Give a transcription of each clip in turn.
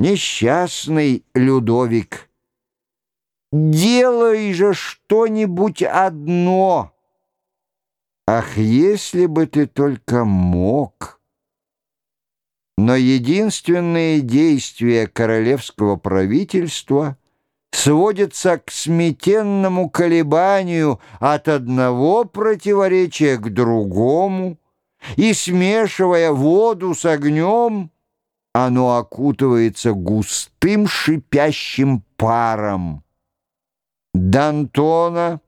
Несчастный Людовик, делай же что-нибудь одно. Ах, если бы ты только мог! Но единственные действия королевского правительства сводятся к сметенному колебанию от одного противоречия к другому, и, смешивая воду с огнем, оно окутывается густым шипящим паром. Д'Антона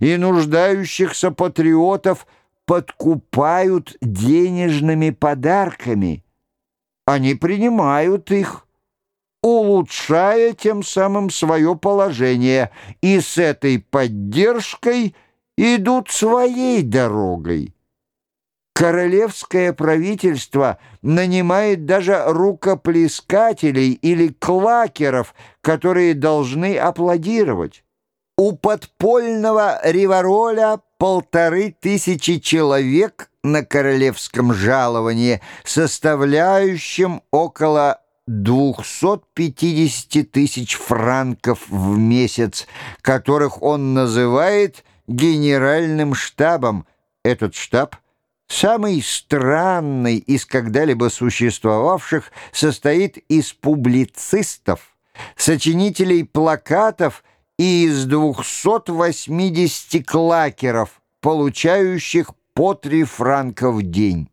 и нуждающихся патриотов подкупают денежными подарками. Они принимают их, улучшая тем самым свое положение, и с этой поддержкой идут своей дорогой. Королевское правительство нанимает даже рукоплескателей или клакеров, которые должны аплодировать. У подпольного Ривароля полторы тысячи человек на королевском жаловании, составляющем около 250 тысяч франков в месяц, которых он называет генеральным штабом. Этот штаб – самый странный из когда-либо существовавших, состоит из публицистов, сочинителей плакатов и из 280 клакеров, получающих по 3 франка в день.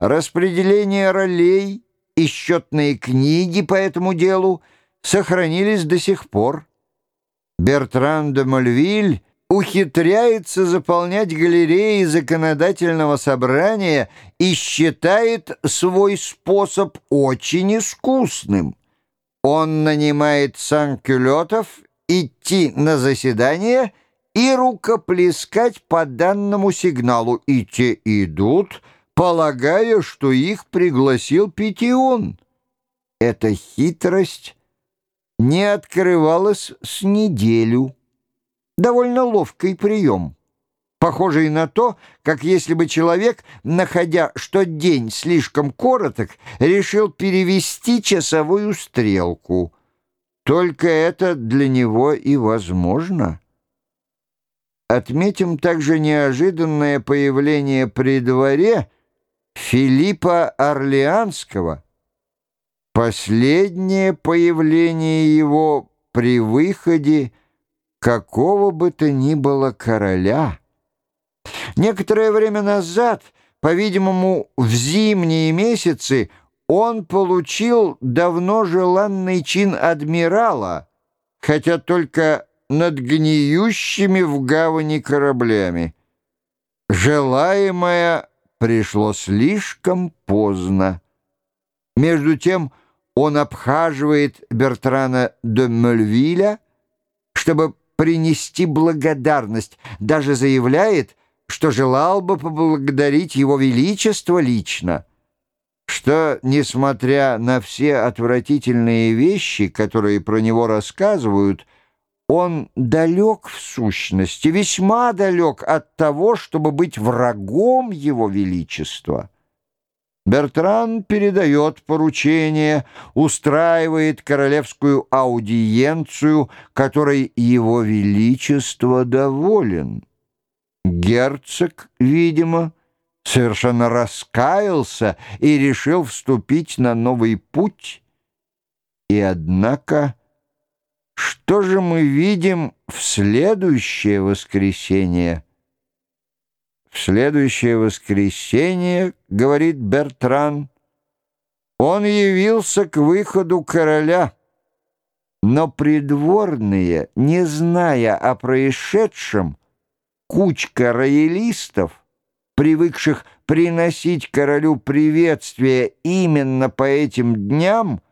Распределение ролей и счетные книги по этому делу сохранились до сих пор. Бертран де Мольвиль ухитряется заполнять галереи законодательного собрания и считает свой способ очень искусным. Он нанимает санкюлетов идти на заседание и рукоплескать по данному сигналу, и те идут, полагая, что их пригласил Петион. Эта хитрость не открывалась с неделю довольно ловкий прием, похожий на то, как если бы человек, находя, что день слишком короток, решил перевести часовую стрелку. Только это для него и возможно. Отметим также неожиданное появление при дворе Филиппа Орлеанского. Последнее появление его при выходе какого бы то ни было короля. Некоторое время назад, по-видимому, в зимние месяцы, он получил давно желанный чин адмирала, хотя только над гниющими в гавани кораблями. Желаемое пришло слишком поздно. Между тем он обхаживает Бертрана де Мельвиля, чтобы принести благодарность, даже заявляет, что желал бы поблагодарить его величество лично, что, несмотря на все отвратительные вещи, которые про него рассказывают, он далек в сущности, весьма далек от того, чтобы быть врагом его величества. Бертран передает поручение, устраивает королевскую аудиенцию, которой его величество доволен. Герцог, видимо, совершенно раскаялся и решил вступить на новый путь. И однако, что же мы видим в следующее воскресенье? В следующее воскресенье, говорит Бертран, он явился к выходу короля, но придворные, не зная о происшедшем, кучка роялистов, привыкших приносить королю приветствие именно по этим дням,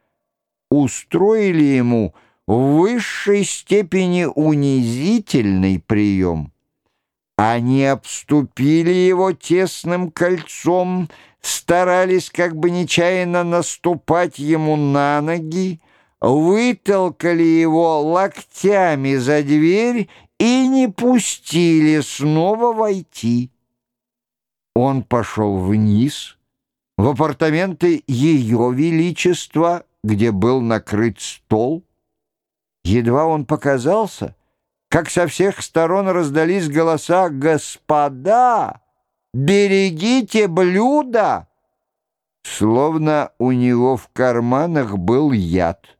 устроили ему в высшей степени унизительный прием. Они обступили его тесным кольцом, старались как бы нечаянно наступать ему на ноги, вытолкали его локтями за дверь и не пустили снова войти. Он пошел вниз, в апартаменты Ее Величества, где был накрыт стол. Едва он показался, как со всех сторон раздались голоса «Господа, берегите блюда!» Словно у него в карманах был яд.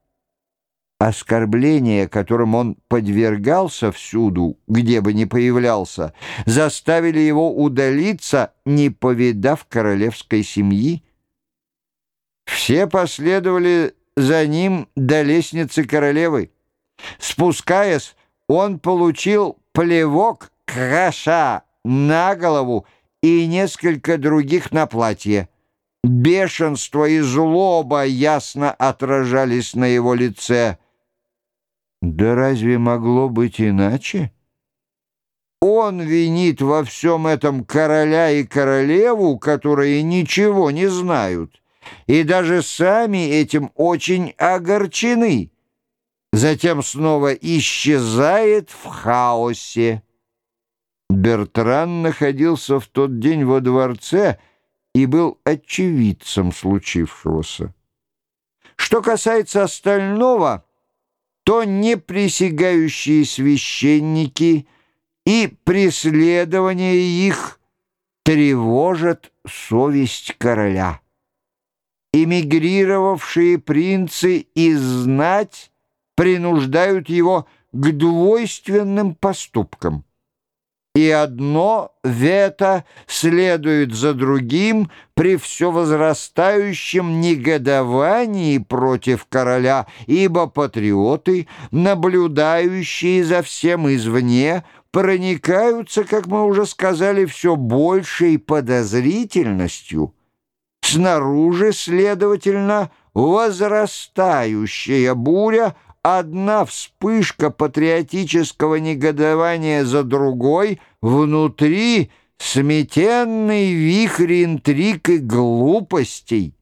Оскорбления, которым он подвергался всюду, где бы ни появлялся, заставили его удалиться, не повидав королевской семьи. Все последовали за ним до лестницы королевы. Спускаясь, он получил плевок кроша на голову и несколько других на платье. Бешенство и злоба ясно отражались на его лице. Да разве могло быть иначе? Он винит во всем этом короля и королеву, которые ничего не знают, и даже сами этим очень огорчены. Затем снова исчезает в хаосе. Бертран находился в тот день во дворце и был очевидцем случившегося. Что касается остального то неприсягающие священники и преследование их тревожат совесть короля. Эмигрировавшие принцы и знать принуждают его к двойственным поступкам и одно вето следует за другим при все возрастающем негодовании против короля, ибо патриоты, наблюдающие за всем извне, проникаются, как мы уже сказали, все большей подозрительностью. Снаружи, следовательно, возрастающая буря — одна вспышка патриотического негодования за другой, внутри сметенный вихрь интриг и глупостей.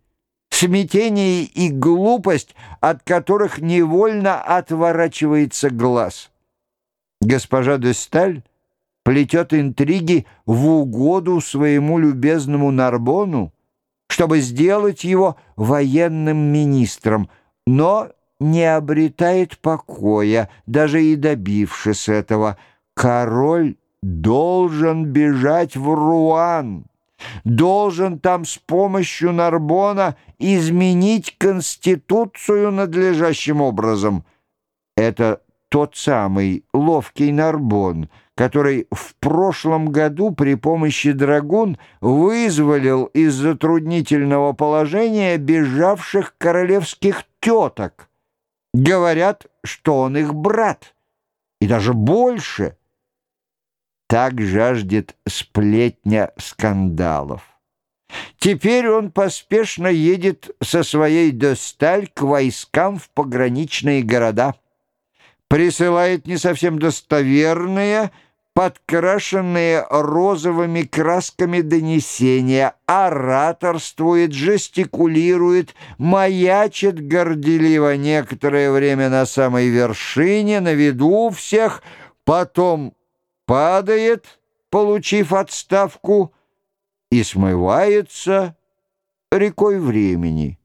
Смятение и глупость, от которых невольно отворачивается глаз. Госпожа де Сталь плетет интриги в угоду своему любезному Нарбону, чтобы сделать его военным министром, но не обретает покоя, даже и добившись этого. Король должен бежать в Руан, должен там с помощью Нарбона изменить Конституцию надлежащим образом. Это тот самый ловкий Нарбон, который в прошлом году при помощи драгун вызволил из затруднительного положения бежавших королевских теток. Говорят, что он их брат, и даже больше. Так жаждет сплетня скандалов. Теперь он поспешно едет со своей Досталь к войскам в пограничные города. Присылает не совсем достоверные, подкрашенные розовыми красками донесения, ораторствует, жестикулирует, маячит горделиво некоторое время на самой вершине, на виду всех, потом падает, получив отставку, и смывается рекой времени.